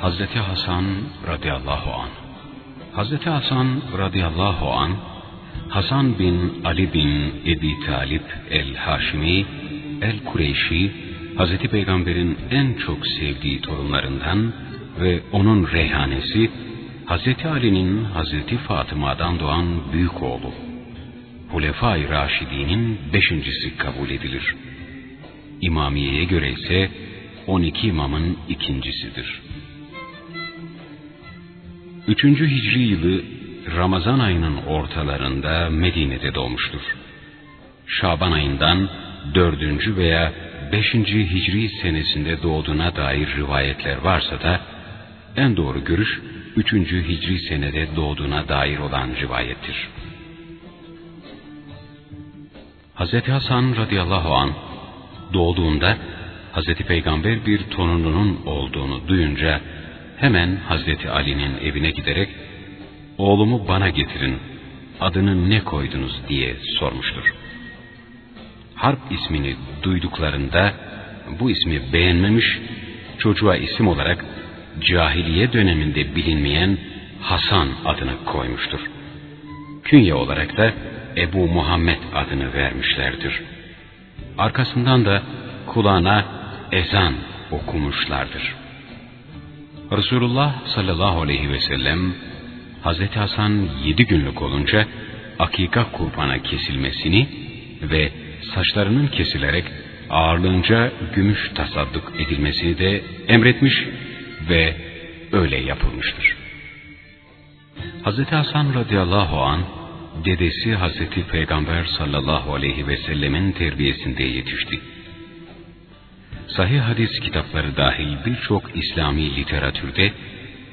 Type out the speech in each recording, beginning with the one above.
Hazreti Hasan radıyallahu an. Hazreti Hasan radıyallahu an Hasan bin Ali bin Ebi Talip el-Haşimi el-Kureyşi Hazreti Peygamber'in en çok sevdiği torunlarından ve onun reyhanesi Hazreti Ali'nin Hazreti Fatıma'dan doğan büyük oğlu. Hulefai Raşidi'nin beşincisi kabul edilir. İmamiye'ye göre ise 12 imamın ikincisidir. Üçüncü Hicri yılı Ramazan ayının ortalarında Medine'de doğmuştur. Şaban ayından dördüncü veya beşinci Hicri senesinde doğduğuna dair rivayetler varsa da en doğru görüş üçüncü Hicri senede doğduğuna dair olan rivayettir. Hz. Hasan radıyallahu an doğduğunda Hz. Peygamber bir torununun olduğunu duyunca hemen Hazreti Ali'nin evine giderek oğlumu bana getirin adını ne koydunuz diye sormuştur. Harp ismini duyduklarında bu ismi beğenmemiş, çocuğa isim olarak cahiliye döneminde bilinmeyen Hasan adını koymuştur. Künye olarak da Ebu Muhammed adını vermişlerdir. Arkasından da kulağına ezan okumuşlardır. Resulullah sallallahu aleyhi ve sellem Hazreti Hasan yedi günlük olunca akika kurbana kesilmesini ve saçlarının kesilerek ağırlığınca gümüş tasadduk edilmesini de emretmiş ve öyle yapılmıştır. Hazreti Hasan radıyallahu an dedesi Hazreti Peygamber sallallahu aleyhi ve sellemin terbiyesinde yetişti. Sahih hadis kitapları dahil birçok İslami literatürde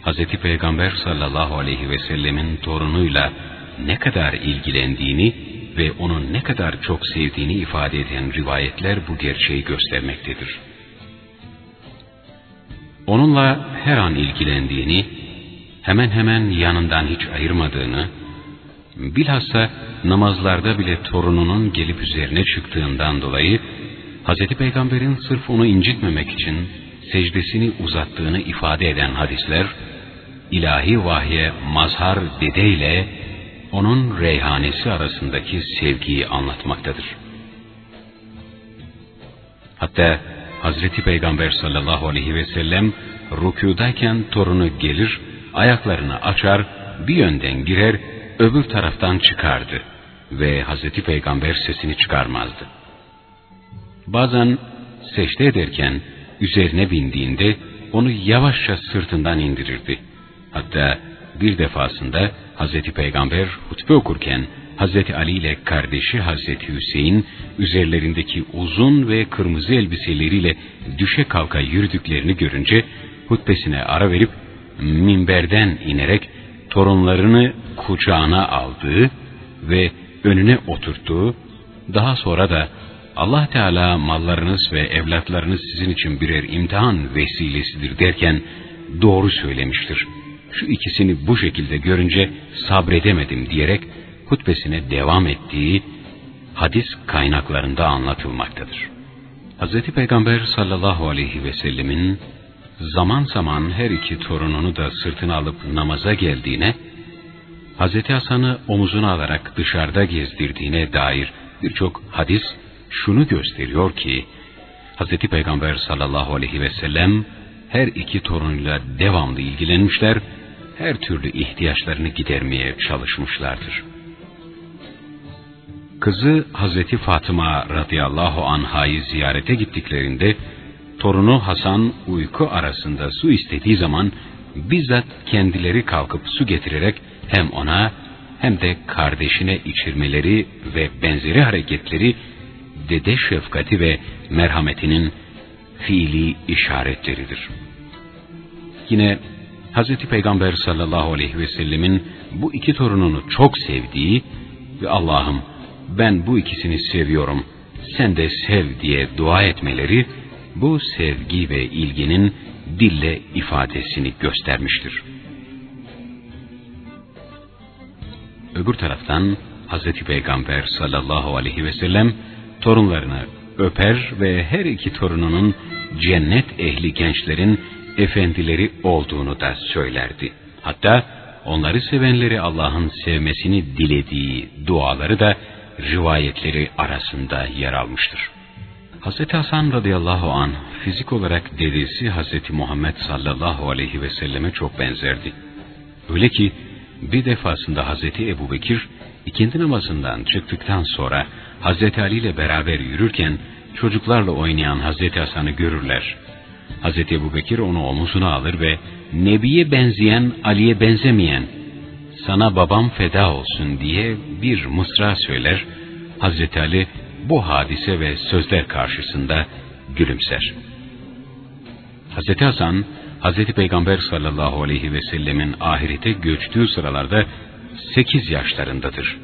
Hazreti Peygamber sallallahu aleyhi ve sellemin torunuyla ne kadar ilgilendiğini ve onu ne kadar çok sevdiğini ifade eden rivayetler bu gerçeği göstermektedir. Onunla her an ilgilendiğini, hemen hemen yanından hiç ayırmadığını, bilhassa namazlarda bile torununun gelip üzerine çıktığından dolayı Hz. Peygamber'in sırf onu incitmemek için secdesini uzattığını ifade eden hadisler, ilahi vahye mazhar dedeyle onun reyhanesi arasındaki sevgiyi anlatmaktadır. Hatta Hazreti Peygamber sallallahu aleyhi ve sellem rükudayken torunu gelir, ayaklarını açar, bir yönden girer, öbür taraftan çıkardı ve Hazreti Peygamber sesini çıkarmazdı. Bazen secde ederken üzerine bindiğinde onu yavaşça sırtından indirirdi. Hatta bir defasında Hazreti Peygamber hutbe okurken Hazreti Ali ile kardeşi Hazreti Hüseyin üzerlerindeki uzun ve kırmızı elbiseleriyle düşe kalka yürüdüklerini görünce hutbesine ara verip minberden inerek torunlarını kucağına aldığı ve önüne oturttuğu, daha sonra da Allah Teala mallarınız ve evlatlarınız sizin için birer imtihan vesilesidir derken doğru söylemiştir. Şu ikisini bu şekilde görünce sabredemedim diyerek hutbesine devam ettiği hadis kaynaklarında anlatılmaktadır. Hz. Peygamber sallallahu aleyhi ve sellemin zaman zaman her iki torununu da sırtına alıp namaza geldiğine, Hz. Hasan'ı omuzuna alarak dışarıda gezdirdiğine dair birçok hadis şunu gösteriyor ki, Hz. Peygamber sallallahu aleyhi ve sellem her iki torunuyla devamlı ilgilenmişler, her türlü ihtiyaçlarını gidermeye çalışmışlardır. Kızı Hazreti Fatıma radıyallahu anhayı ziyarete gittiklerinde, torunu Hasan uyku arasında su istediği zaman bizzat kendileri kalkıp su getirerek hem ona hem de kardeşine içirmeleri ve benzeri hareketleri dede şefkati ve merhametinin fiili işaretleridir. Yine Hz. Peygamber sallallahu aleyhi ve sellemin bu iki torununu çok sevdiği ve Allah'ım ben bu ikisini seviyorum, sen de sev diye dua etmeleri bu sevgi ve ilginin dille ifadesini göstermiştir. Öbür taraftan Hz. Peygamber sallallahu aleyhi ve sellem torunlarını öper ve her iki torununun cennet ehli gençlerin efendileri olduğunu da söylerdi. Hatta onları sevenleri Allah'ın sevmesini dilediği duaları da rivayetleri arasında yer almıştır. Hz. Hasan radıyallahu an fizik olarak dedesi Hz. Muhammed sallallahu aleyhi ve selleme çok benzerdi. Öyle ki bir defasında Hz. Ebu Bekir ikindi namazından çıktıktan sonra Hz. Ali ile beraber yürürken çocuklarla oynayan Hz. Hasan'ı görürler. Hz. Ebu onu omuzuna alır ve Nebi'ye benzeyen Ali'ye benzemeyen sana babam feda olsun diye bir mısra söyler. Hz. Ali bu hadise ve sözler karşısında gülümser. Hz. Hasan, Hz. Peygamber sallallahu aleyhi ve sellemin ahirete göçtüğü sıralarda 8 yaşlarındadır.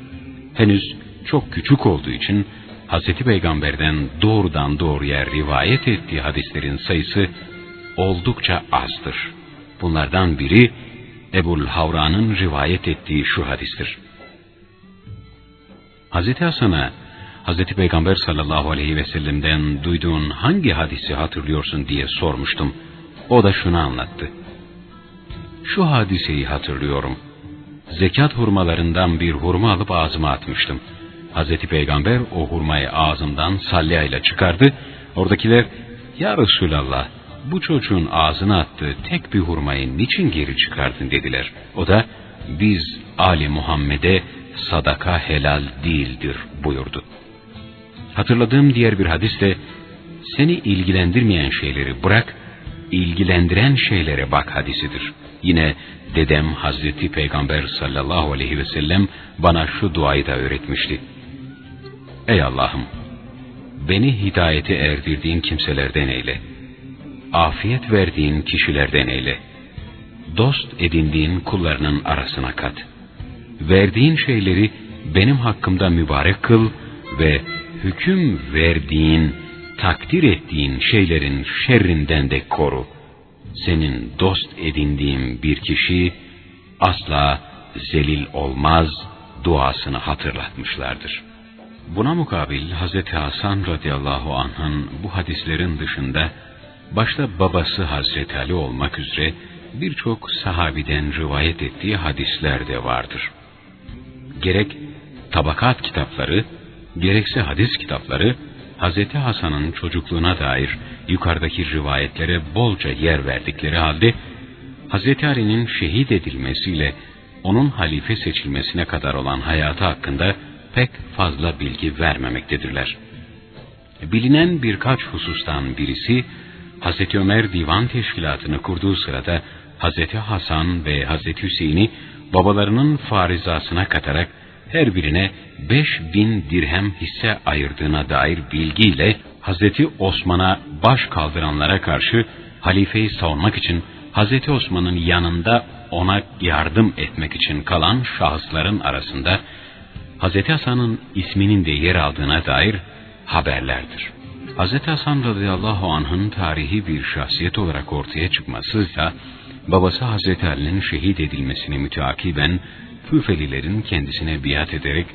Henüz çok küçük olduğu için Hz. Peygamber'den doğrudan doğruya rivayet ettiği hadislerin sayısı oldukça azdır. Bunlardan biri Ebul Havra'nın rivayet ettiği şu hadistir. Hz. Hasan'a Hz. Peygamber sallallahu aleyhi ve sellem'den duyduğun hangi hadisi hatırlıyorsun diye sormuştum. O da şunu anlattı. Şu hadiseyi hatırlıyorum. Zekat hurmalarından bir hurma alıp ağzıma atmıştım. Hz. Peygamber o hurmayı ağzımdan salyayla çıkardı. Oradakiler, Ya Resulallah, bu çocuğun ağzına attığı tek bir hurmayı niçin geri çıkardın dediler. O da, biz Ali Muhammed'e sadaka helal değildir buyurdu. Hatırladığım diğer bir hadis de, seni ilgilendirmeyen şeyleri bırak, ilgilendiren şeylere bak hadisidir. Yine dedem Hazreti Peygamber sallallahu aleyhi ve sellem bana şu duayı da öğretmişti. Ey Allah'ım! Beni hidayete erdirdiğin kimselerden eyle. Afiyet verdiğin kişilerden eyle. Dost edindiğin kullarının arasına kat. Verdiğin şeyleri benim hakkımda mübarek kıl ve hüküm verdiğin, takdir ettiğin şeylerin şerrinden de koru. Senin dost edindiğin bir kişi asla zelil olmaz duasını hatırlatmışlardır. Buna mukabil Hz. Hasan radıyallahu anh'ın bu hadislerin dışında başta babası Hazreti Ali olmak üzere birçok sahabiden rivayet ettiği hadisler de vardır. Gerek tabakat kitapları, gerekse hadis kitapları, Hz. Hasan'ın çocukluğuna dair yukarıdaki rivayetlere bolca yer verdikleri halde, Hz. Ali'nin şehit edilmesiyle onun halife seçilmesine kadar olan hayatı hakkında pek fazla bilgi vermemektedirler. Bilinen birkaç husustan birisi, Hz. Ömer divan teşkilatını kurduğu sırada Hz. Hasan ve Hz. Hüseyin'i babalarının farizasına katarak her birine beş bin dirhem hisse ayırdığına dair bilgiyle Hz. Osman'a baş kaldıranlara karşı halifeyi savunmak için Hz. Osman'ın yanında ona yardım etmek için kalan şahısların arasında Hz. Hasan'ın isminin de yer aldığına dair haberlerdir. Hz. Hasan radıyallahu anh'ın tarihi bir şahsiyet olarak ortaya çıkmasıysa, babası Hz. Ali'nin şehit edilmesini müteakiben Küfelilerin kendisine biat ederek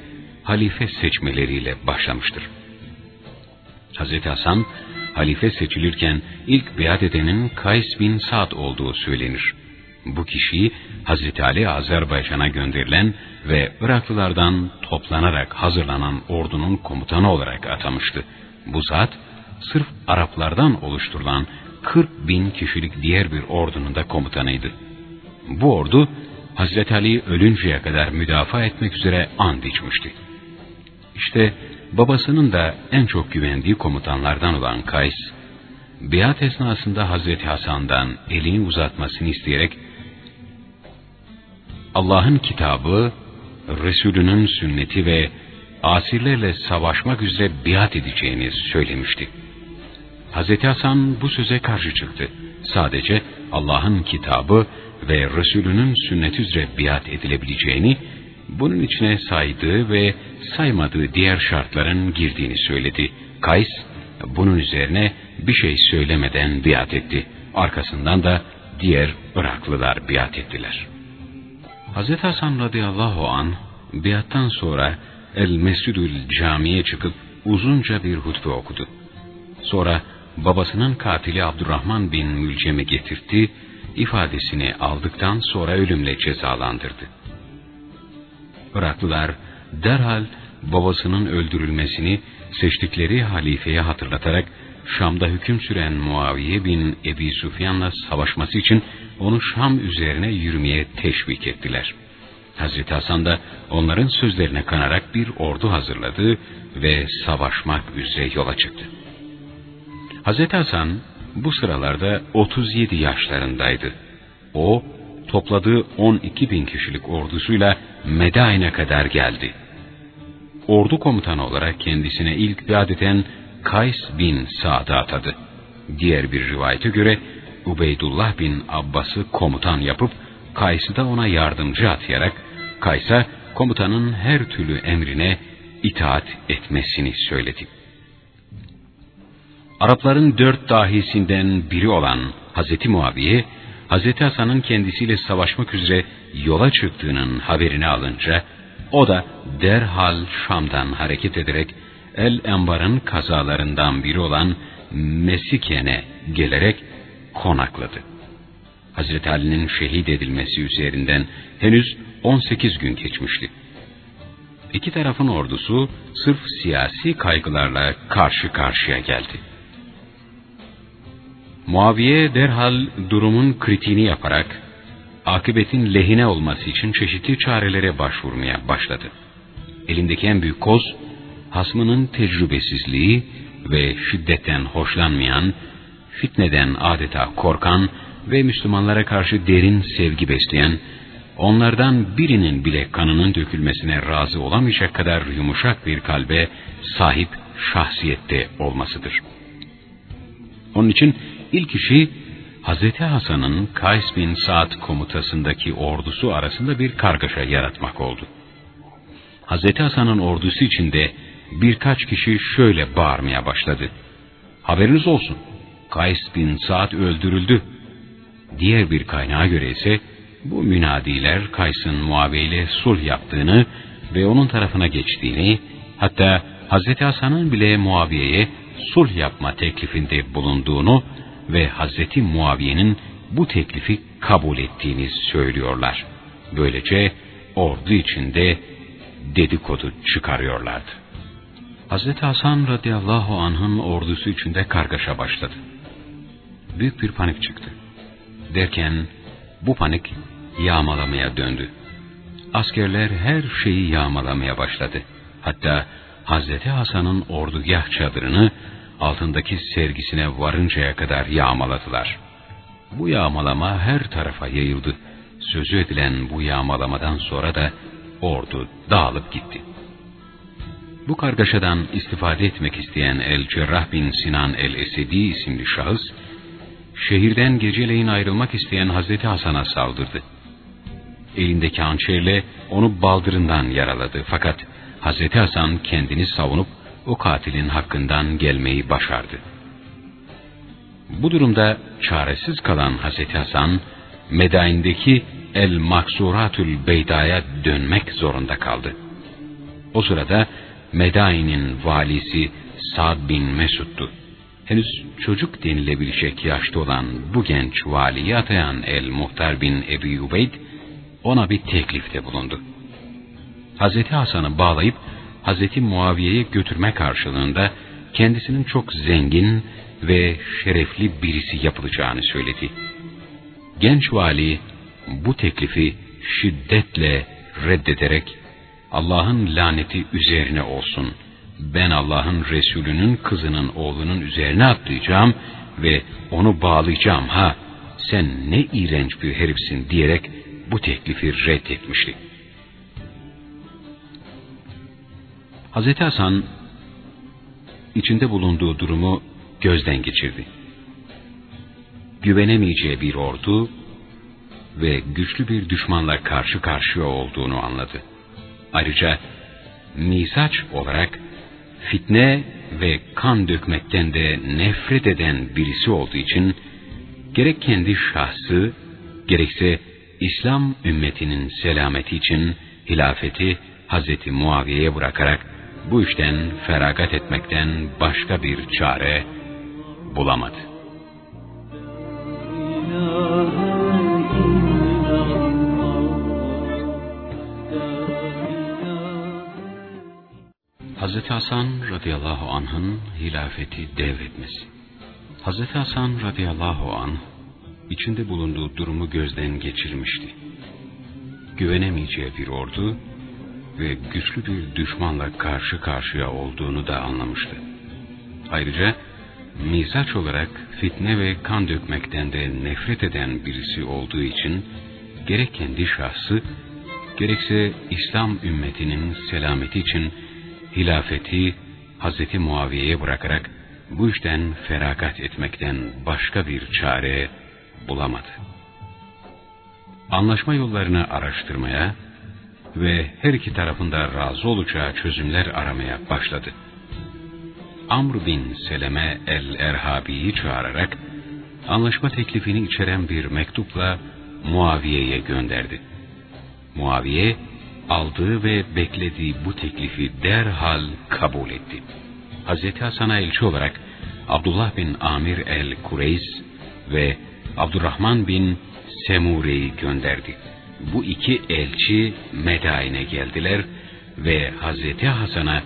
halife seçmeleriyle başlamıştır. Hz. Hasan, halife seçilirken ilk biat edenin Kays bin Sa'd olduğu söylenir. Bu kişiyi Hz. Ali Azerbaycan'a gönderilen ve Iraklılardan toplanarak hazırlanan ordunun komutanı olarak atamıştı. Bu zat, sırf Araplardan oluşturulan 40 bin kişilik diğer bir ordunun da komutanıydı. Bu ordu, Hazreti Ali ölünceye kadar müdafaa etmek üzere and içmişti. İşte babasının da en çok güvendiği komutanlardan olan Kays, biat esnasında Hazreti Hasan'dan elini uzatmasını isteyerek Allah'ın kitabı, Resulünün sünneti ve asirlerle savaşmak üzere biat edeceğini söylemişti. Hz. Hasan bu söze karşı çıktı. Sadece Allah'ın kitabı ve Resulünün sünneti üzere biat edilebileceğini, bunun içine saydığı ve saymadığı diğer şartların girdiğini söyledi. Kays, bunun üzerine bir şey söylemeden biat etti. Arkasından da diğer Iraklılar biat ettiler. Hz. Hasan radıyallahu an biattan sonra El Mescidül Cami'ye çıkıp uzunca bir hutbe okudu. Sonra babasının katili Abdurrahman bin Mülcem'i getirtti, ifadesini aldıktan sonra ölümle cezalandırdı. Iraklılar derhal babasının öldürülmesini seçtikleri halifeye hatırlatarak Şam'da hüküm süren Muaviye bin Ebi Sufyan'la savaşması için onu Şam üzerine yürümeye teşvik ettiler. Hazreti Hasan da onların sözlerine kanarak bir ordu hazırladı ve savaşmak üzere yola çıktı. Hazreti Hasan bu sıralarda 37 yaşlarındaydı. O, topladığı 12 bin kişilik ordusuyla Medain'e kadar geldi. Ordu komutanı olarak kendisine ilk biat eden Kays bin Sa'd'ı atadı. Diğer bir rivayete göre Ubeydullah bin Abbas'ı komutan yapıp Kays'ı da ona yardımcı atayarak Kays'a komutanın her türlü emrine itaat etmesini söyledi. Arapların dört dahisinden biri olan Hazreti Muaviye, Hazreti Hasan'ın kendisiyle savaşmak üzere yola çıktığının haberini alınca, o da derhal Şam'dan hareket ederek El Enbar'ın kazalarından biri olan Mesiken'e gelerek konakladı. Hazreti Ali'nin şehit edilmesi üzerinden henüz 18 gün geçmişti. İki tarafın ordusu sırf siyasi kaygılarla karşı karşıya geldi. Muaviye derhal durumun kritiğini yaparak akıbetin lehine olması için çeşitli çarelere başvurmaya başladı. Elindeki en büyük koz hasmının tecrübesizliği ve şiddetten hoşlanmayan, fitneden adeta korkan ve Müslümanlara karşı derin sevgi besleyen, onlardan birinin bile kanının dökülmesine razı olamayacak kadar yumuşak bir kalbe sahip şahsiyette olmasıdır. Onun için ilk işi Hz. Hasan'ın Kays bin Saad komutasındaki ordusu arasında bir kargaşa yaratmak oldu. Hz. Hasan'ın ordusu içinde birkaç kişi şöyle bağırmaya başladı. Haberiniz olsun, Kays bin Saad öldürüldü. Diğer bir kaynağa göre ise bu münadiler Kays'ın Muaviye sulh yaptığını ve onun tarafına geçtiğini, hatta Hz. Hasan'ın bile Muaviye'ye sulh yapma teklifinde bulunduğunu ve Hz. Muaviye'nin bu teklifi kabul ettiğini söylüyorlar. Böylece ordu içinde dedikodu çıkarıyorlardı. Hz. Hasan radıyallahu anh'ın ordusu içinde kargaşa başladı. Büyük bir panik çıktı. Derken bu panik yağmalamaya döndü. Askerler her şeyi yağmalamaya başladı. Hatta Hz. Hasan'ın ordugah çadırını altındaki sergisine varıncaya kadar yağmaladılar. Bu yağmalama her tarafa yayıldı. Sözü edilen bu yağmalamadan sonra da ordu dağılıp gitti. Bu kargaşadan istifade etmek isteyen El-Cerrah bin Sinan el-Esedi isimli şahıs, şehirden geceleyin ayrılmak isteyen Hazreti Hasan'a saldırdı. Elindeki hançerle onu baldırından yaraladı fakat Hazreti Hasan kendini savunup o katilin hakkından gelmeyi başardı. Bu durumda çaresiz kalan Hazreti Hasan, Medain'deki El Maksuratül Beyda'ya dönmek zorunda kaldı. O sırada Medain'in valisi Sa'd bin Mesud'du. Henüz çocuk denilebilecek yaşta olan bu genç valiyi atayan El Muhtar bin Ebi Ubeyd ona bir teklifte bulundu. Hazreti Hasan'ı bağlayıp Hazreti Muaviye'ye götürme karşılığında kendisinin çok zengin ve şerefli birisi yapılacağını söyledi. Genç vali bu teklifi şiddetle reddederek Allah'ın laneti üzerine olsun. Ben Allah'ın Resulünün kızının oğlunun üzerine atlayacağım ve onu bağlayacağım ha. Sen ne iğrenç bir herifsin diyerek bu teklifi reddetmişti. Hazreti Hasan içinde bulunduğu durumu gözden geçirdi. Güvenemeyeceği bir ordu ve güçlü bir düşmanla karşı karşıya olduğunu anladı. Ayrıca misaç olarak fitne ve kan dökmekten de nefret eden birisi olduğu için gerek kendi şahsı gerekse İslam ümmetinin selameti için hilafeti Hazreti Muaviye'ye bırakarak bu işten feragat etmekten başka bir çare bulamadı. Hazreti Hasan radıyallahu anh'ın hilafeti devretmesi. Hazreti Hasan radıyallahu anh içinde bulunduğu durumu gözden geçirmişti. Güvenemeyeceği bir ordu ve güçlü bir düşmanla karşı karşıya olduğunu da anlamıştı. Ayrıca mizaç olarak fitne ve kan dökmekten de nefret eden birisi olduğu için gerek kendi şahsı gerekse İslam ümmetinin selameti için hilafeti Hazreti Muaviye'ye bırakarak bu işten feragat etmekten başka bir çare bulamadı. Anlaşma yollarını araştırmaya ve her iki tarafında razı olacağı çözümler aramaya başladı. Amr bin Seleme el-Erhabi'yi çağırarak anlaşma teklifini içeren bir mektupla Muaviye'ye gönderdi. Muaviye aldığı ve beklediği bu teklifi derhal kabul etti. Hz. Hasan'a elçi olarak Abdullah bin Amir el-Kureyz ve Abdurrahman bin Semure'yi gönderdi. Bu iki elçi Medain'e geldiler ve Hazreti Hasan'a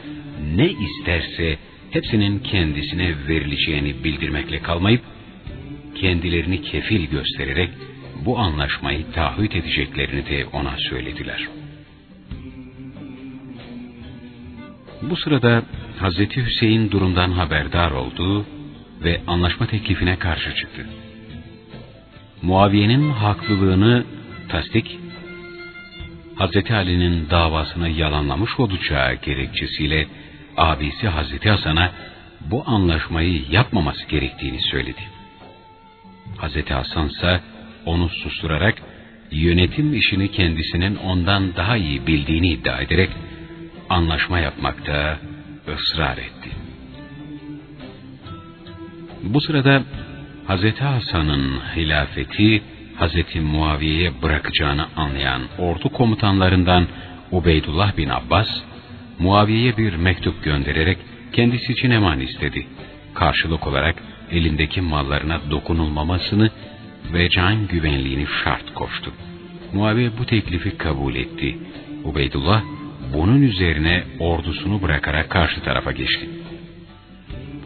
ne isterse hepsinin kendisine verileceğini bildirmekle kalmayıp, kendilerini kefil göstererek bu anlaşmayı taahhüt edeceklerini de ona söylediler. Bu sırada Hazreti Hüseyin durumdan haberdar oldu ve anlaşma teklifine karşı çıktı. Muaviye'nin haklılığını tasdik, Hazreti Ali'nin davasını yalanlamış olacağı gerekçesiyle abisi Hazreti Hasan'a bu anlaşmayı yapmaması gerektiğini söyledi. Hazreti Hasan ise onu susturarak yönetim işini kendisinin ondan daha iyi bildiğini iddia ederek anlaşma yapmakta ısrar etti. Bu sırada Hazreti Hasan'ın hilafeti Hazreti Muaviye'ye bırakacağını anlayan ordu komutanlarından Ubeydullah bin Abbas, Muaviye'ye bir mektup göndererek kendisi için eman istedi. Karşılık olarak elindeki mallarına dokunulmamasını ve can güvenliğini şart koştu. Muaviye bu teklifi kabul etti. Ubeydullah bunun üzerine ordusunu bırakarak karşı tarafa geçti.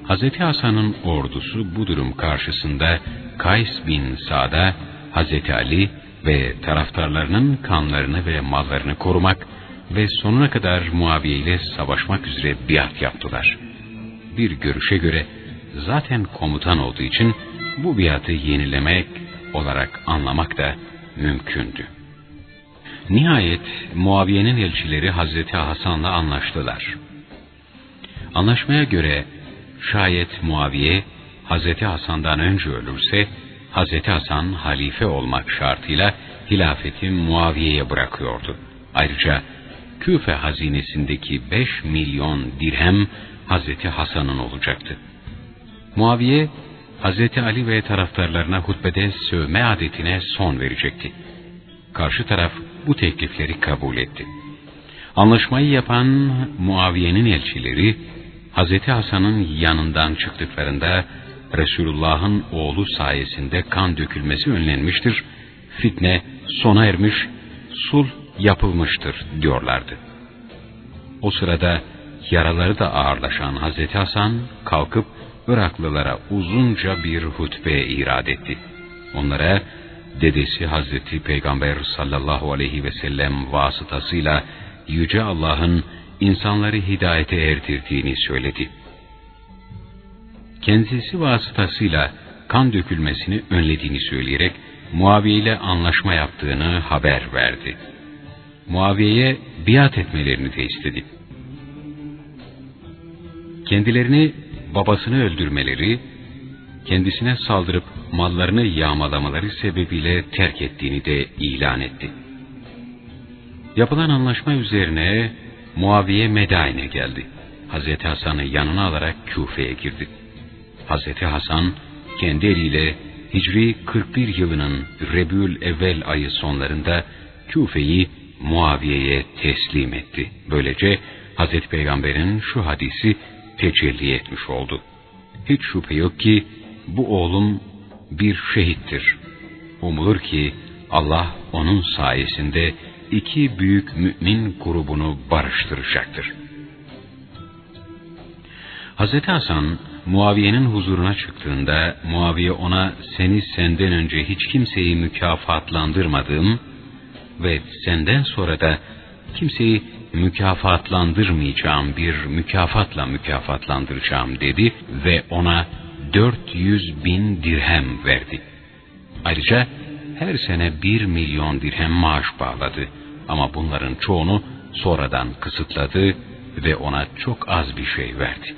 Hz. Hasan'ın ordusu bu durum karşısında Kays bin Sa'da Hz. Ali ve taraftarlarının kanlarını ve mallarını korumak ve sonuna kadar Muaviye ile savaşmak üzere biat yaptılar. Bir görüşe göre zaten komutan olduğu için bu biatı yenilemek olarak anlamak da mümkündü. Nihayet Muaviye'nin elçileri Hazreti Hasan'la anlaştılar. Anlaşmaya göre şayet Muaviye Hazreti Hasan'dan önce ölürse Hazreti Hasan halife olmak şartıyla hilafeti Muaviye'ye bırakıyordu. Ayrıca Küfe hazinesindeki 5 milyon dirhem Hazreti Hasan'ın olacaktı. Muaviye, Hazreti Ali ve taraftarlarına hutbede sövme adetine son verecekti. Karşı taraf bu teklifleri kabul etti. Anlaşmayı yapan Muaviye'nin elçileri, Hazreti Hasan'ın yanından çıktıklarında Resulullah'ın oğlu sayesinde kan dökülmesi önlenmiştir, fitne sona ermiş, sulh yapılmıştır diyorlardı. O sırada yaraları da ağırlaşan Hazreti Hasan kalkıp Iraklılara uzunca bir hutbe irad etti. Onlara dedesi Hazreti Peygamber sallallahu aleyhi ve sellem vasıtasıyla Yüce Allah'ın insanları hidayete erdirdiğini söyledi. Kendisi vasıtasıyla kan dökülmesini önlediğini söyleyerek Muaviye ile anlaşma yaptığını haber verdi. Muaviye'ye biat etmelerini de istedi. Kendilerini babasını öldürmeleri, kendisine saldırıp mallarını yağmalamaları sebebiyle terk ettiğini de ilan etti. Yapılan anlaşma üzerine Muaviye Medain'e geldi. Hazreti Hasan'ı yanına alarak Küfe'ye girdi. Hazreti Hasan kendi eliyle Hicri 41 yılının Rebül evvel ayı sonlarında Küfe'yi Muaviye'ye teslim etti. Böylece Hazreti Peygamber'in şu hadisi tecelli etmiş oldu. Hiç şüphe yok ki bu oğlum bir şehittir. Umulur ki Allah onun sayesinde iki büyük mümin grubunu barıştıracaktır. Hz. Hasan, Muaviye'nin huzuruna çıktığında, Muaviye ona seni senden önce hiç kimseyi mükafatlandırmadığım ve senden sonra da kimseyi mükafatlandırmayacağım bir mükafatla mükafatlandıracağım dedi ve ona 400 bin dirhem verdi. Ayrıca her sene bir milyon dirhem maaş bağladı ama bunların çoğunu sonradan kısıtladı ve ona çok az bir şey verdi.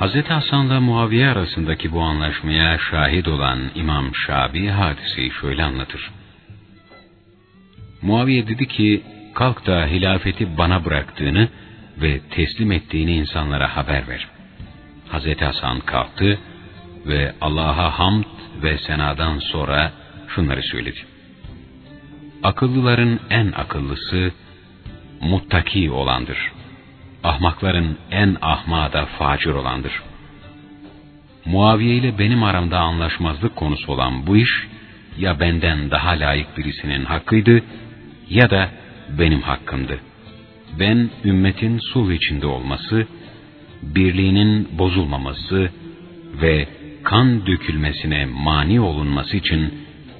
Hz. Hasan'la Muaviye arasındaki bu anlaşmaya şahit olan İmam Şabi hadiseyi şöyle anlatır. Muaviye dedi ki, kalk da hilafeti bana bıraktığını ve teslim ettiğini insanlara haber ver. Hz. Hasan kalktı ve Allah'a hamd ve senadan sonra şunları söyledi. Akıllıların en akıllısı muttaki olandır. Ahmakların en ahmağı da facir olandır. Muaviye ile benim aramda anlaşmazlık konusu olan bu iş, ya benden daha layık birisinin hakkıydı, ya da benim hakkımdı. Ben ümmetin sulh içinde olması, birliğinin bozulmaması ve kan dökülmesine mani olunması için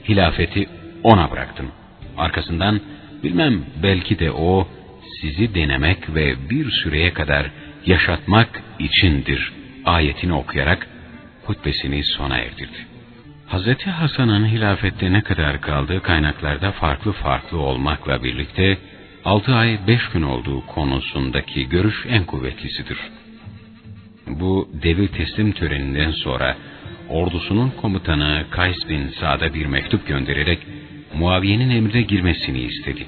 hilafeti ona bıraktım. Arkasından bilmem belki de o sizi denemek ve bir süreye kadar yaşatmak içindir ayetini okuyarak hutbesini sona erdirdi. Hz. Hasan'ın hilafette ne kadar kaldığı kaynaklarda farklı farklı olmakla birlikte 6 ay 5 gün olduğu konusundaki görüş en kuvvetlisidir. Bu devir teslim töreninden sonra ordusunun komutanı Kays bin Sa'da bir mektup göndererek Muaviye'nin emrine girmesini istedi.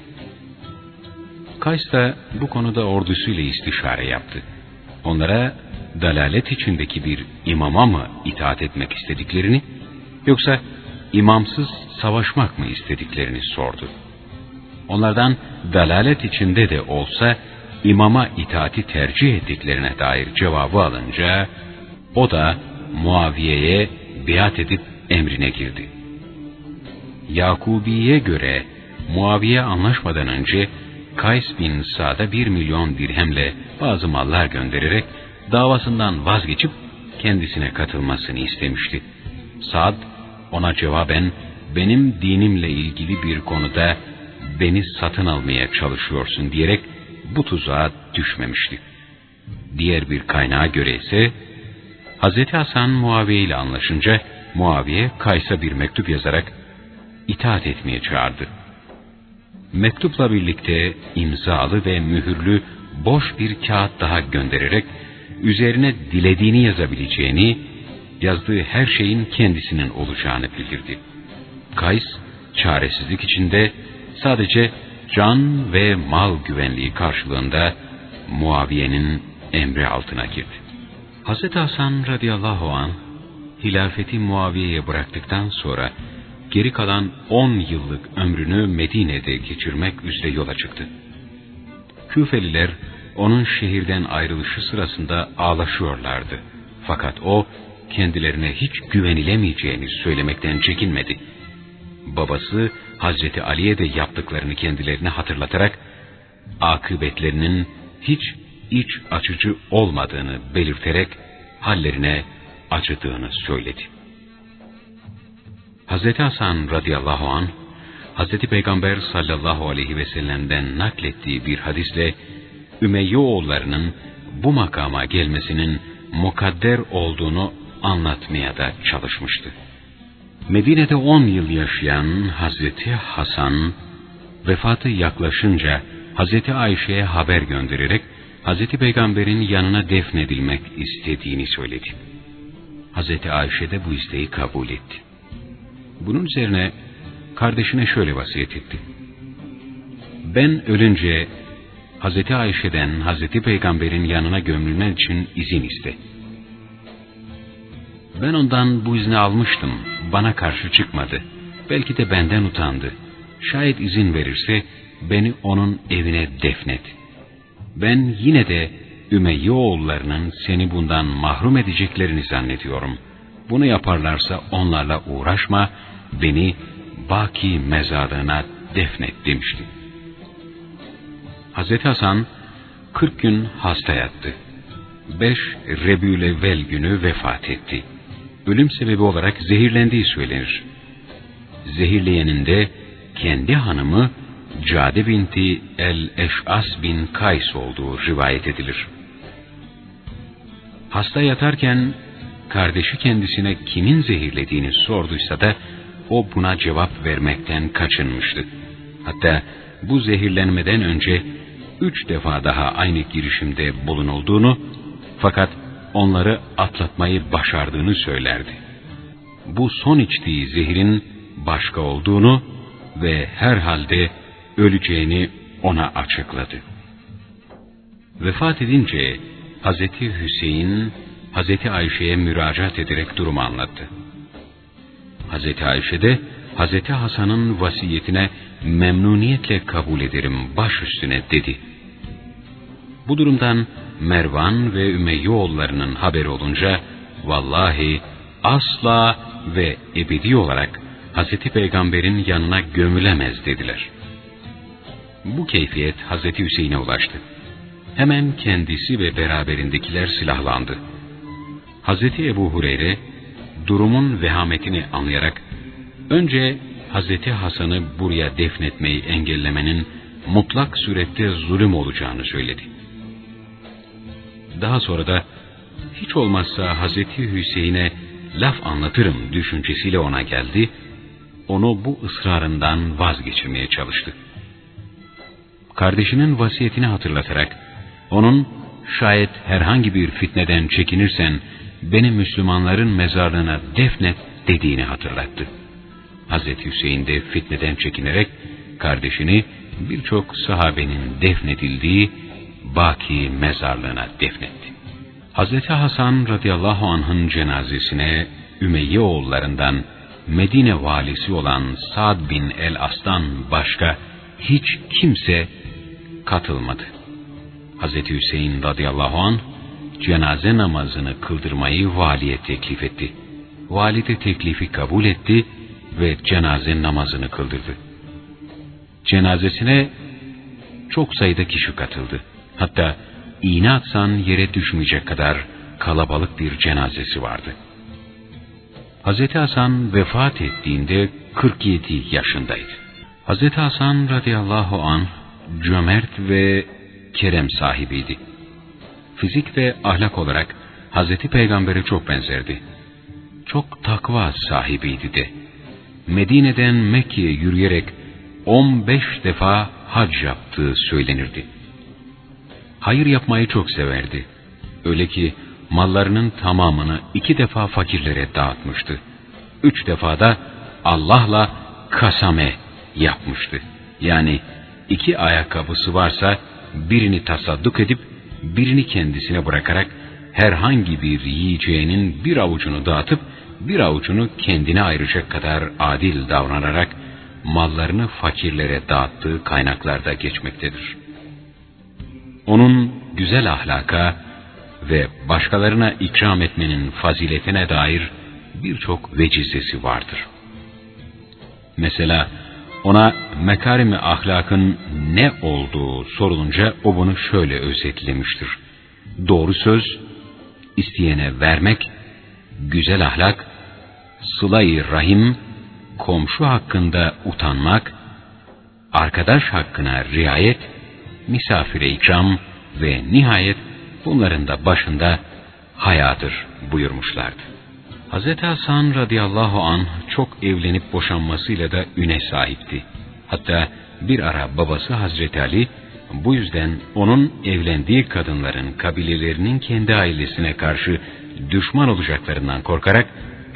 Kays da bu konuda ordusuyla istişare yaptı. Onlara dalalet içindeki bir imama mı itaat etmek istediklerini, yoksa imamsız savaşmak mı istediklerini sordu. Onlardan dalalet içinde de olsa imama itaati tercih ettiklerine dair cevabı alınca, o da Muaviye'ye biat edip emrine girdi. Yakubi'ye göre Muaviye anlaşmadan önce Kays bin Sa'da bir milyon dirhemle bazı mallar göndererek davasından vazgeçip kendisine katılmasını istemişti. Sad ona cevaben benim dinimle ilgili bir konuda beni satın almaya çalışıyorsun diyerek bu tuzağa düşmemişti. Diğer bir kaynağa göre ise Hz. Hasan Muaviye ile anlaşınca Muaviye Kays'a bir mektup yazarak itaat etmeye çağırdı. Mektupla birlikte imzalı ve mühürlü boş bir kağıt daha göndererek üzerine dilediğini yazabileceğini, yazdığı her şeyin kendisinin olacağını bildirdi. Kays, çaresizlik içinde sadece can ve mal güvenliği karşılığında Muaviye'nin emri altına girdi. Hz. Hasan radıyallahu an hilafeti Muaviye'ye bıraktıktan sonra geri kalan on yıllık ömrünü Medine'de geçirmek üzere yola çıktı. Küfeliler onun şehirden ayrılışı sırasında ağlaşıyorlardı. Fakat o kendilerine hiç güvenilemeyeceğini söylemekten çekinmedi. Babası Hazreti Ali'ye de yaptıklarını kendilerine hatırlatarak akıbetlerinin hiç iç açıcı olmadığını belirterek hallerine acıdığını söyledi. Hz. Hasan radıyallahu an Hz. Peygamber sallallahu aleyhi ve sellem'den naklettiği bir hadisle Ümeyye oğullarının bu makama gelmesinin mukadder olduğunu anlatmaya da çalışmıştı. Medine'de on yıl yaşayan Hazreti Hasan, vefatı yaklaşınca Hazreti Ayşe'ye haber göndererek Hazreti Peygamber'in yanına defnedilmek istediğini söyledi. Hazreti Ayşe de bu isteği kabul etti. Bunun üzerine kardeşine şöyle vasiyet etti. Ben ölünce Hazreti Ayşe'den Hazreti Peygamber'in yanına gömülmen için izin iste. Ben ondan bu izni almıştım. Bana karşı çıkmadı. Belki de benden utandı. Şayet izin verirse beni onun evine defnet. Ben yine de Ümeyye oğullarının seni bundan mahrum edeceklerini zannediyorum. Bunu yaparlarsa onlarla uğraşma, beni Baki mezarlığına defnet demişti. Hazreti Hasan 40 gün hasta yattı. 5 Rebülevvel günü vefat etti. Ölüm sebebi olarak zehirlendiği söylenir. Zehirleyenin de kendi hanımı Cade binti el-Eş'as bin Kays olduğu rivayet edilir. Hasta yatarken kardeşi kendisine kimin zehirlediğini sorduysa da o buna cevap vermekten kaçınmıştı. Hatta bu zehirlenmeden önce üç defa daha aynı girişimde bulunulduğunu fakat onları atlatmayı başardığını söylerdi. Bu son içtiği zehrin başka olduğunu ve herhalde öleceğini ona açıkladı. Vefat edince Hazreti Hüseyin Hazreti Ayşe'ye müracaat ederek durumu anlattı. Hazreti Ayşe de Hazreti Hasan'ın vasiyetine memnuniyetle kabul ederim baş üstüne dedi. Bu durumdan Mervan ve Ümeyye oğullarının haberi olunca vallahi asla ve ebedi olarak Hazreti Peygamber'in yanına gömülemez dediler. Bu keyfiyet Hazreti Hüseyin'e ulaştı. Hemen kendisi ve beraberindekiler silahlandı. Hazreti Ebu Hureyre durumun vehametini anlayarak önce Hazreti Hasan'ı buraya defnetmeyi engellemenin mutlak surette zulüm olacağını söyledi. Daha sonra da hiç olmazsa Hazreti Hüseyin'e laf anlatırım düşüncesiyle ona geldi, onu bu ısrarından vazgeçirmeye çalıştı. Kardeşinin vasiyetini hatırlatarak, onun şayet herhangi bir fitneden çekinirsen beni Müslümanların mezarlığına defnet dediğini hatırlattı. Hazreti Hüseyin de fitneden çekinerek kardeşini birçok sahabenin defnedildiği Baki mezarlığına defnetti. Hazreti Hasan radıyallahu anh'ın cenazesine Ümeyye oğullarından Medine valisi olan Sad bin el-As'tan başka hiç kimse katılmadı. Hazreti Hüseyin radıyallahu anh cenaze namazını kıldırmayı valiye teklif etti. Vali de teklifi kabul etti ve cenaze namazını kıldırdı. Cenazesine çok sayıda kişi katıldı. Hatta iğne atsan yere düşmeyecek kadar kalabalık bir cenazesi vardı. Hz. Hasan vefat ettiğinde 47 yaşındaydı. Hz. Hasan radıyallahu an cömert ve kerem sahibiydi fizik ve ahlak olarak Hazreti Peygamber'e çok benzerdi. Çok takva sahibiydi de. Medine'den Mekke'ye yürüyerek 15 defa hac yaptığı söylenirdi. Hayır yapmayı çok severdi. Öyle ki mallarının tamamını iki defa fakirlere dağıtmıştı. Üç defa da Allah'la kasame yapmıştı. Yani iki ayakkabısı varsa birini tasadduk edip birini kendisine bırakarak herhangi bir yiyeceğinin bir avucunu dağıtıp bir avucunu kendine ayıracak kadar adil davranarak mallarını fakirlere dağıttığı kaynaklarda geçmektedir. Onun güzel ahlaka ve başkalarına ikram etmenin faziletine dair birçok vecizesi vardır. Mesela ona mekarimi ahlakın ne olduğu sorulunca o bunu şöyle özetlemiştir. Doğru söz, isteyene vermek, güzel ahlak, sıla-i rahim, komşu hakkında utanmak, arkadaş hakkına riayet, misafire ikram ve nihayet bunların da başında hayadır buyurmuşlardı. Hz. Hasan radıyallahu an çok evlenip boşanmasıyla da üne sahipti. Hatta bir ara babası Hazreti Ali bu yüzden onun evlendiği kadınların kabilelerinin kendi ailesine karşı düşman olacaklarından korkarak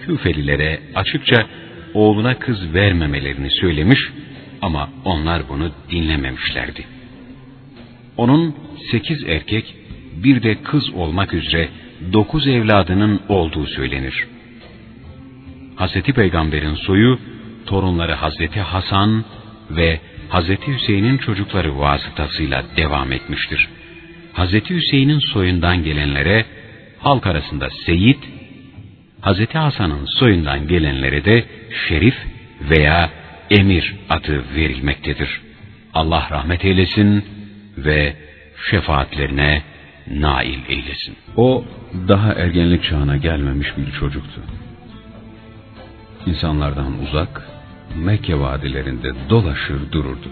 Küfelilere açıkça oğluna kız vermemelerini söylemiş ama onlar bunu dinlememişlerdi. Onun sekiz erkek bir de kız olmak üzere dokuz evladının olduğu söylenir. Hazreti Peygamber'in soyu torunları Hazreti Hasan ve Hazreti Hüseyin'in çocukları vasıtasıyla devam etmiştir. Hazreti Hüseyin'in soyundan gelenlere halk arasında Seyit, Hz. Hasan'ın soyundan gelenlere de şerif veya emir adı verilmektedir. Allah rahmet eylesin ve şefaatlerine nail eylesin. O daha ergenlik çağına gelmemiş bir çocuktu. İnsanlardan uzak, Mekke vadilerinde dolaşır dururdu.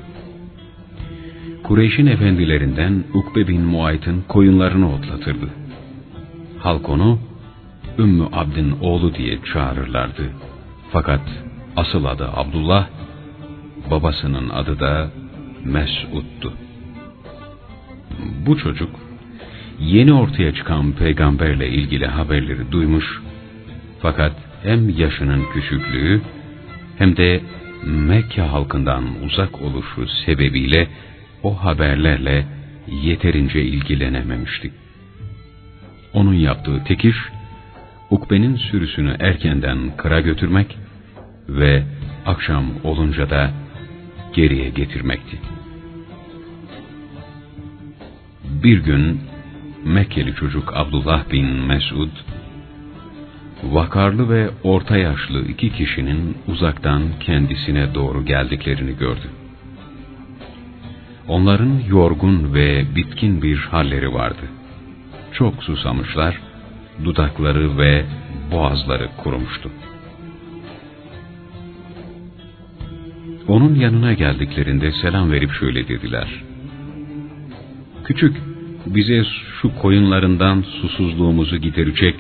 Kureyş'in efendilerinden Ukbe bin Muayt'ın koyunlarını otlatırdı. Halk onu Ümmü Abd'in oğlu diye çağırırlardı. Fakat asıl adı Abdullah, babasının adı da Mes'ud'du. Bu çocuk yeni ortaya çıkan peygamberle ilgili haberleri duymuş fakat hem yaşının küçüklüğü hem de Mekke halkından uzak oluşu sebebiyle o haberlerle yeterince ilgilenememişti. Onun yaptığı tek iş, Ukbe'nin sürüsünü erkenden kıra götürmek ve akşam olunca da geriye getirmekti. Bir gün Mekkeli çocuk Abdullah bin Mesud, vakarlı ve orta yaşlı iki kişinin uzaktan kendisine doğru geldiklerini gördü. Onların yorgun ve bitkin bir halleri vardı. Çok susamışlar, dudakları ve boğazları kurumuştu. Onun yanına geldiklerinde selam verip şöyle dediler. Küçük, bize şu koyunlarından susuzluğumuzu giderecek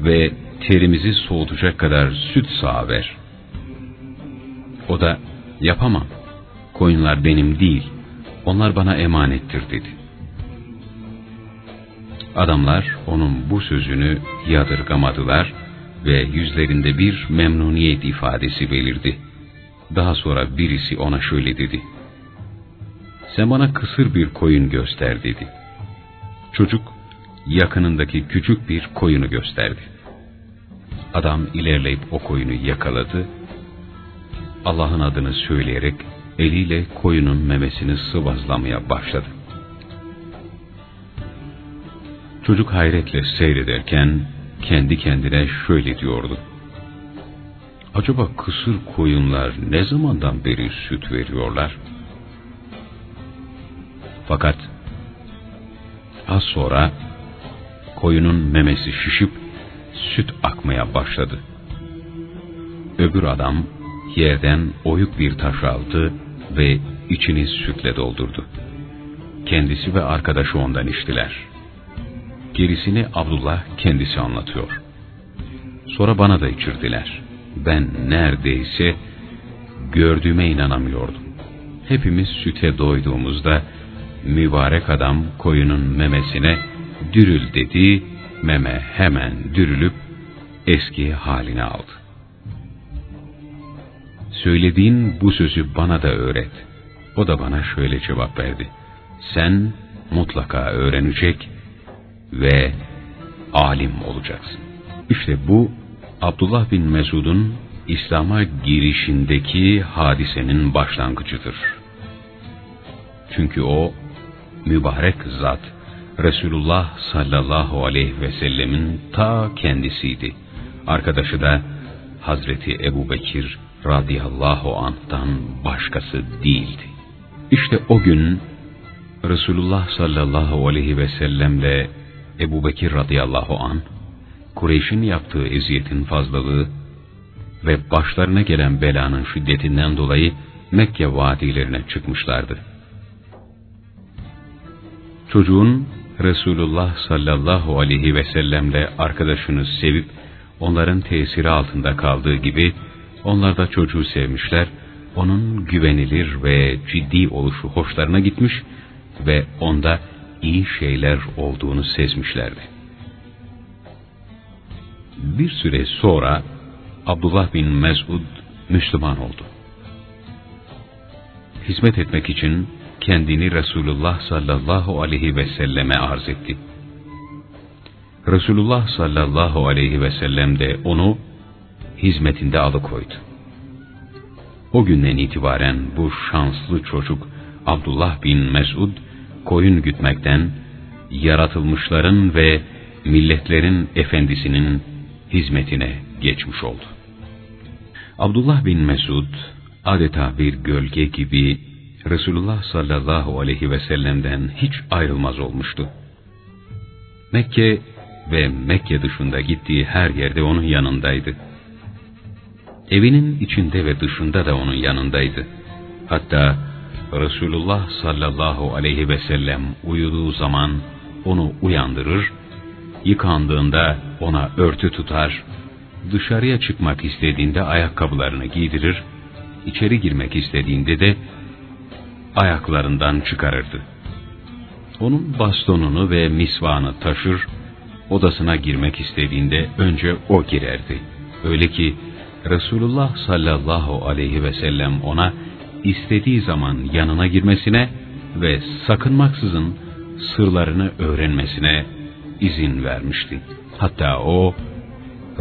ve terimizi soğutacak kadar süt sağ ver. O da, yapamam, koyunlar benim değil, onlar bana emanettir dedi. Adamlar onun bu sözünü yadırgamadılar ve yüzlerinde bir memnuniyet ifadesi belirdi. Daha sonra birisi ona şöyle dedi. Sen bana kısır bir koyun göster dedi. Çocuk yakınındaki küçük bir koyunu gösterdi. Adam ilerleyip o koyunu yakaladı. Allah'ın adını söyleyerek eliyle koyunun memesini sıvazlamaya başladı. Çocuk hayretle seyrederken kendi kendine şöyle diyordu. Acaba kısır koyunlar ne zamandan beri süt veriyorlar? Fakat az sonra koyunun memesi şişip süt akmaya başladı. Öbür adam yerden oyuk bir taş aldı ve içini sütle doldurdu. Kendisi ve arkadaşı ondan içtiler. Gerisini Abdullah kendisi anlatıyor. Sonra bana da içirdiler. Ben neredeyse gördüğüme inanamıyordum. Hepimiz süte doyduğumuzda mübarek adam koyunun memesine dürül dedi, meme hemen dürülüp eski haline aldı. Söylediğin bu sözü bana da öğret. O da bana şöyle cevap verdi. Sen mutlaka öğrenecek ve alim olacaksın. İşte bu Abdullah bin Mesud'un İslam'a girişindeki hadisenin başlangıcıdır. Çünkü o mübarek zat Resulullah sallallahu aleyhi ve sellemin ta kendisiydi. Arkadaşı da Hazreti Ebu Bekir radıyallahu anh'tan başkası değildi. İşte o gün Resulullah sallallahu aleyhi ve sellemle Ebu Bekir radıyallahu an Kureyş'in yaptığı eziyetin fazlalığı ve başlarına gelen belanın şiddetinden dolayı Mekke vadilerine çıkmışlardı. Çocuğun Resulullah sallallahu aleyhi ve sellemle arkadaşını sevip onların tesiri altında kaldığı gibi onlar da çocuğu sevmişler, onun güvenilir ve ciddi oluşu hoşlarına gitmiş ve onda iyi şeyler olduğunu sezmişlerdi. Bir süre sonra Abdullah bin Mesud Müslüman oldu. Hizmet etmek için kendini Resulullah sallallahu aleyhi ve selleme arz etti. Resulullah sallallahu aleyhi ve sellem de onu hizmetinde alıkoydu. O günden itibaren bu şanslı çocuk Abdullah bin Mesud koyun gütmekten, yaratılmışların ve milletlerin efendisinin hizmetine geçmiş oldu. Abdullah bin Mesud adeta bir gölge gibi Resulullah sallallahu aleyhi ve sellem'den hiç ayrılmaz olmuştu. Mekke ve Mekke dışında gittiği her yerde onun yanındaydı. Evinin içinde ve dışında da onun yanındaydı. Hatta Resulullah sallallahu aleyhi ve sellem uyuduğu zaman onu uyandırır, yıkandığında ona örtü tutar, dışarıya çıkmak istediğinde ayakkabılarını giydirir, içeri girmek istediğinde de ayaklarından çıkarırdı. Onun bastonunu ve misvanı taşır, odasına girmek istediğinde önce o girerdi. Öyle ki Resulullah sallallahu aleyhi ve sellem ona istediği zaman yanına girmesine ve sakınmaksızın sırlarını öğrenmesine izin vermişti. Hatta o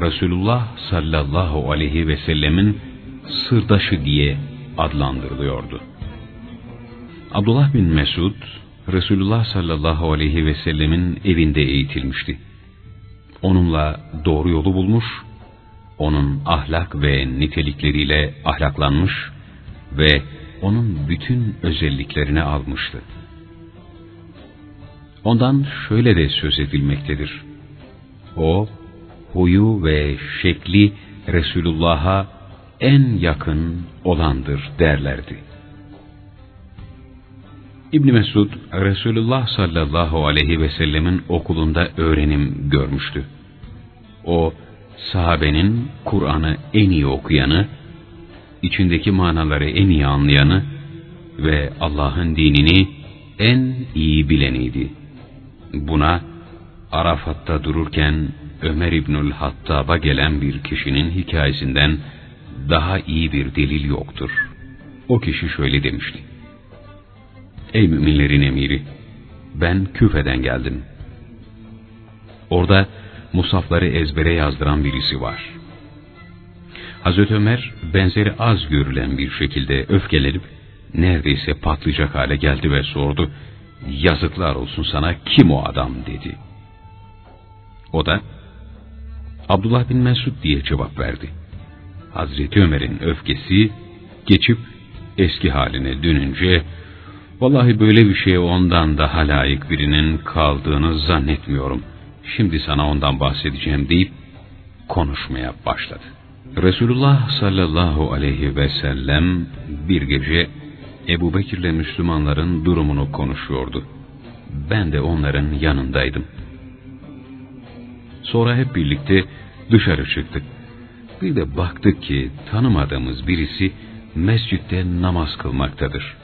Resulullah sallallahu aleyhi ve sellemin sırdaşı diye adlandırılıyordu. Abdullah bin Mesud, Resulullah sallallahu aleyhi ve sellemin evinde eğitilmişti. Onunla doğru yolu bulmuş, onun ahlak ve nitelikleriyle ahlaklanmış ve onun bütün özelliklerini almıştı. Ondan şöyle de söz edilmektedir. O, huyu ve şekli Resulullah'a en yakın olandır derlerdi. İbn Mesud Resulullah sallallahu aleyhi ve sellemin okulunda öğrenim görmüştü. O sahabenin Kur'an'ı en iyi okuyanı, içindeki manaları en iyi anlayanı ve Allah'ın dinini en iyi bileniydi. Buna Arafat'ta dururken Ömer İbnül Hattab'a gelen bir kişinin hikayesinden daha iyi bir delil yoktur. O kişi şöyle demişti. Ey müminlerin emiri! Ben Küfe'den geldim. Orada musafları ezbere yazdıran birisi var. Hazreti Ömer benzeri az görülen bir şekilde öfkelenip neredeyse patlayacak hale geldi ve sordu. Yazıklar olsun sana kim o adam dedi. O da Abdullah bin Mesud diye cevap verdi. Hazreti Ömer'in öfkesi geçip eski haline dönünce vallahi böyle bir şeye ondan daha layık birinin kaldığını zannetmiyorum. Şimdi sana ondan bahsedeceğim deyip konuşmaya başladı. Resulullah sallallahu aleyhi ve sellem bir gece Ebu Bekir'le Müslümanların durumunu konuşuyordu. Ben de onların yanındaydım. Sonra hep birlikte dışarı çıktık. Bir de baktık ki tanımadığımız birisi mescitte namaz kılmaktadır.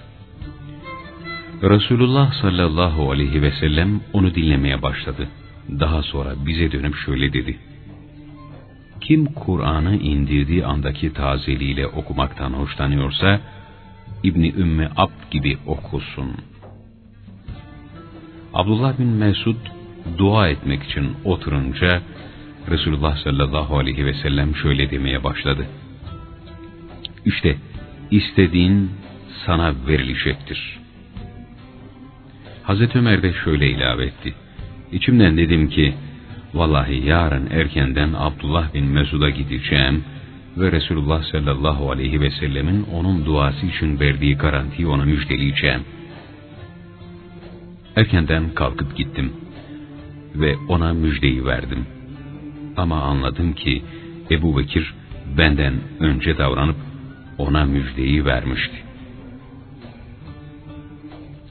Resulullah sallallahu aleyhi ve sellem onu dinlemeye başladı. Daha sonra bize dönüp şöyle dedi. Kim Kur'an'ı indirdiği andaki tazeliğiyle okumaktan hoşlanıyorsa, İbni Ümmü Abd gibi okusun. Abdullah bin Mesud dua etmek için oturunca, Resulullah sallallahu aleyhi ve sellem şöyle demeye başladı. İşte istediğin sana verilecektir. Hazreti Ömer de şöyle ilave etti. İçimden dedim ki, vallahi yarın erkenden Abdullah bin Mesud'a gideceğim ve Resulullah sallallahu aleyhi ve sellemin onun duası için verdiği garantiyi ona müjdeleyeceğim. Erkenden kalkıp gittim ve ona müjdeyi verdim. Ama anladım ki Ebu Bekir benden önce davranıp ona müjdeyi vermişti.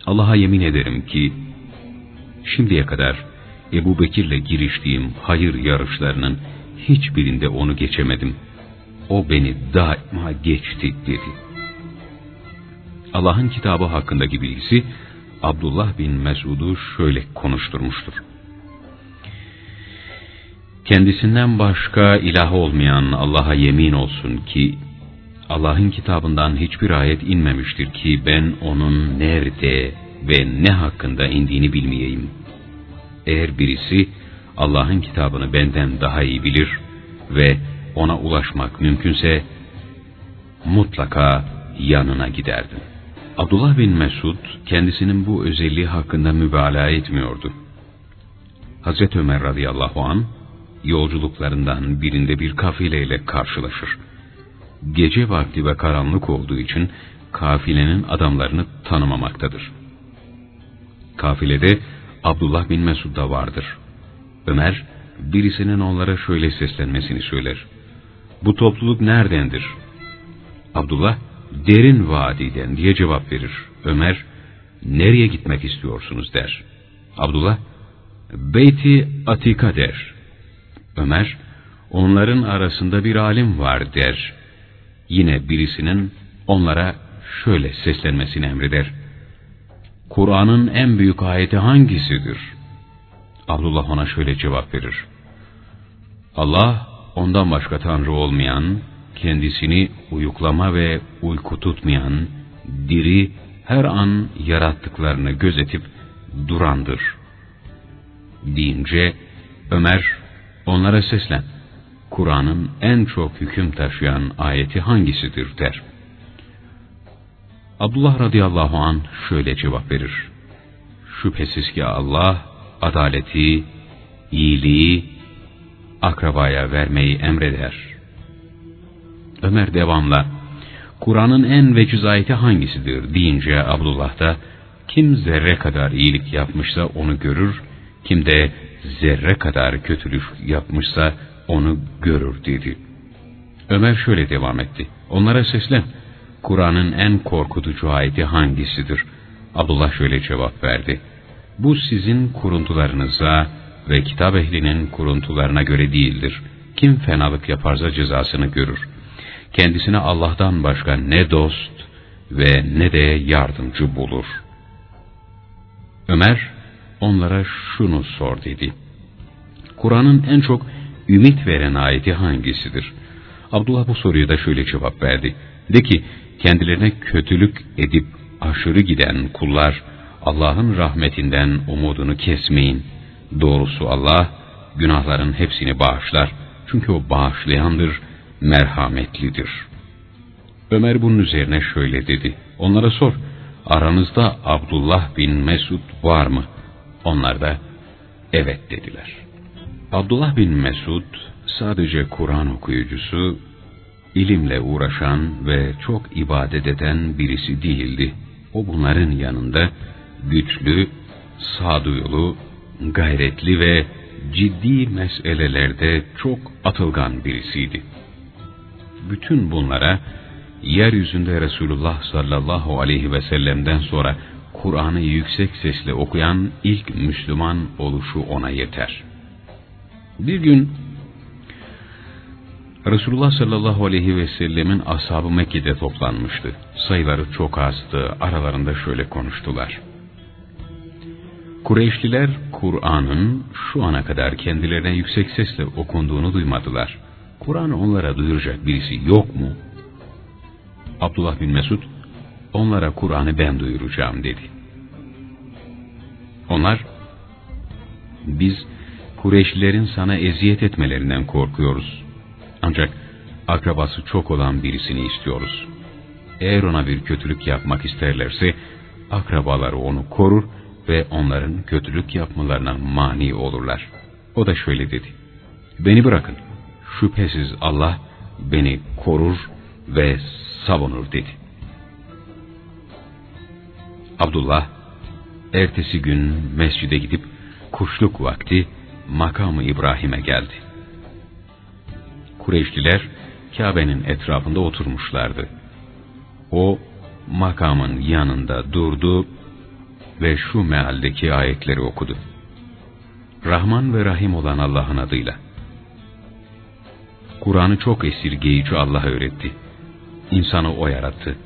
Allah'a yemin ederim ki şimdiye kadar Ebu Bekir'le giriştiğim hayır yarışlarının hiçbirinde onu geçemedim. O beni daima geçti dedi. Allah'ın kitabı hakkındaki bilgisi Abdullah bin Mesud'u şöyle konuşturmuştur. Kendisinden başka ilah olmayan Allah'a yemin olsun ki Allah'ın kitabından hiçbir ayet inmemiştir ki ben onun nerede ve ne hakkında indiğini bilmeyeyim. Eğer birisi Allah'ın kitabını benden daha iyi bilir ve ona ulaşmak mümkünse mutlaka yanına giderdim. Abdullah bin Mesud kendisinin bu özelliği hakkında mübalağa etmiyordu. Hazreti Ömer radıyallahu an yolculuklarından birinde bir kafileyle karşılaşır. Gece vakti ve karanlık olduğu için kafilenin adamlarını tanımamaktadır. Kafilede Abdullah bin Mesud da vardır. Ömer, birisinin onlara şöyle seslenmesini söyler. Bu topluluk neredendir? Abdullah, derin vadiden diye cevap verir. Ömer, nereye gitmek istiyorsunuz der. Abdullah, Beyti Atika der. Ömer, onların arasında bir alim var der. Yine birisinin onlara şöyle seslenmesini emreder. Kur'an'ın en büyük ayeti hangisidir? Abdullah ona şöyle cevap verir. Allah ondan başka Tanrı olmayan, kendisini uyuklama ve uyku tutmayan, diri, her an yarattıklarını gözetip durandır. Deyince Ömer onlara seslen. Kur'an'ın en çok hüküm taşıyan ayeti hangisidir der. Abdullah radıyallahu an şöyle cevap verir. Şüphesiz ki Allah adaleti, iyiliği akrabaya vermeyi emreder. Ömer devamla Kur'an'ın en veciz ayeti hangisidir deyince Abdullah da kim zerre kadar iyilik yapmışsa onu görür, kim de zerre kadar kötülük yapmışsa onu görür dedi. Ömer şöyle devam etti. Onlara seslen. Kur'an'ın en korkutucu ayeti hangisidir? Abdullah şöyle cevap verdi. Bu sizin kuruntularınıza ve kitap ehlinin kuruntularına göre değildir. Kim fenalık yaparsa cezasını görür. Kendisine Allah'tan başka ne dost ve ne de yardımcı bulur. Ömer onlara şunu sor dedi. Kur'an'ın en çok ümit veren ayeti hangisidir? Abdullah bu soruya da şöyle cevap verdi. De ki kendilerine kötülük edip aşırı giden kullar Allah'ın rahmetinden umudunu kesmeyin. Doğrusu Allah günahların hepsini bağışlar. Çünkü o bağışlayandır, merhametlidir. Ömer bunun üzerine şöyle dedi. Onlara sor, aranızda Abdullah bin Mesud var mı? Onlar da evet dediler. Abdullah bin Mesud sadece Kur'an okuyucusu, ilimle uğraşan ve çok ibadet eden birisi değildi. O bunların yanında güçlü, sağduyulu, gayretli ve ciddi meselelerde çok atılgan birisiydi. Bütün bunlara yeryüzünde Resulullah sallallahu aleyhi ve sellem'den sonra Kur'an'ı yüksek sesle okuyan ilk Müslüman oluşu ona yeter. Bir gün Resulullah sallallahu aleyhi ve sellemin ashabı Mekke'de toplanmıştı. Sayıları çok azdı. Aralarında şöyle konuştular. Kureyşliler Kur'an'ın şu ana kadar kendilerine yüksek sesle okunduğunu duymadılar. Kur'an onlara duyuracak birisi yok mu? Abdullah bin Mesud, onlara Kur'an'ı ben duyuracağım dedi. Onlar, biz Kureyşlilerin sana eziyet etmelerinden korkuyoruz. Ancak akrabası çok olan birisini istiyoruz. Eğer ona bir kötülük yapmak isterlerse, akrabaları onu korur ve onların kötülük yapmalarına mani olurlar. O da şöyle dedi. Beni bırakın. Şüphesiz Allah beni korur ve savunur dedi. Abdullah, ertesi gün mescide gidip kuşluk vakti makamı İbrahim'e geldi. Kureyşliler Kabe'nin etrafında oturmuşlardı. O makamın yanında durdu ve şu mealdeki ayetleri okudu. Rahman ve Rahim olan Allah'ın adıyla. Kur'an'ı çok esirgeyici Allah öğretti. İnsanı o yarattı.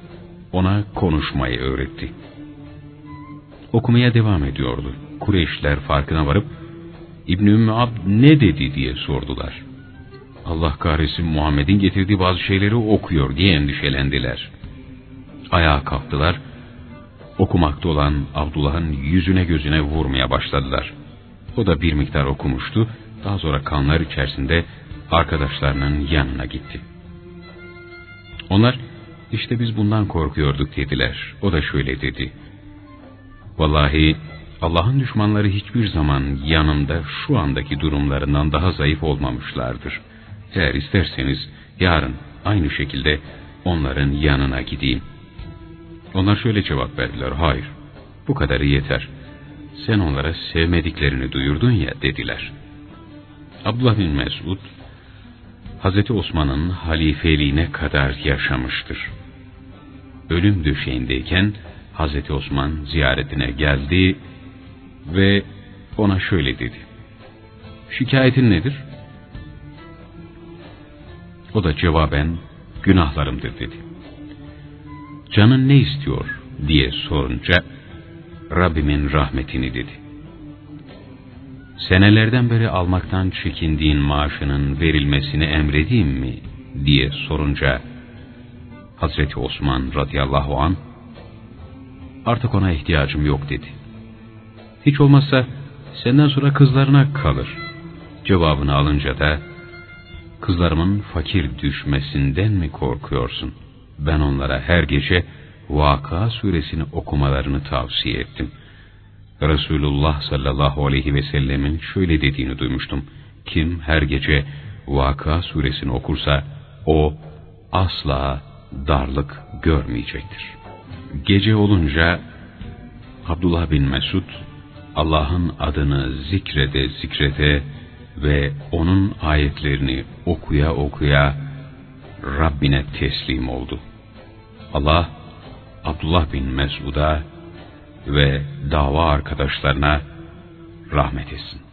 Ona konuşmayı öğretti. Okumaya devam ediyordu. Kureyşler farkına varıp İbn-i Abd ne dedi diye sordular. Allah kahretsin Muhammed'in getirdiği bazı şeyleri okuyor diye endişelendiler. Ayağa kalktılar okumakta olan Abdullah'ın yüzüne gözüne vurmaya başladılar. O da bir miktar okumuştu, daha sonra kanlar içerisinde arkadaşlarının yanına gitti. Onlar, işte biz bundan korkuyorduk dediler. O da şöyle dedi. Vallahi Allah'ın düşmanları hiçbir zaman yanında şu andaki durumlarından daha zayıf olmamışlardır. Eğer isterseniz yarın aynı şekilde onların yanına gideyim. Onlar şöyle cevap verdiler, hayır bu kadarı yeter. Sen onlara sevmediklerini duyurdun ya dediler. Abdullah bin Mesud, Hz. Osman'ın halifeliğine kadar yaşamıştır. Ölüm döşeğindeyken Hz. Osman ziyaretine geldi ve ona şöyle dedi. Şikayetin nedir? O da cevaben günahlarımdır dedi. Canın ne istiyor diye sorunca Rabbimin rahmetini dedi. Senelerden beri almaktan çekindiğin maaşının verilmesini emredeyim mi diye sorunca Hazreti Osman radıyallahu an artık ona ihtiyacım yok dedi. Hiç olmazsa senden sonra kızlarına kalır. Cevabını alınca da kızlarımın fakir düşmesinden mi korkuyorsun? Ben onlara her gece Vaka suresini okumalarını tavsiye ettim. Resulullah sallallahu aleyhi ve sellemin şöyle dediğini duymuştum. Kim her gece Vaka suresini okursa o asla darlık görmeyecektir. Gece olunca Abdullah bin Mesud Allah'ın adını zikrede zikrede ve onun ayetlerini okuya okuya Rabbine teslim oldu. Allah Abdullah bin Mesud'a ve dava arkadaşlarına rahmet etsin.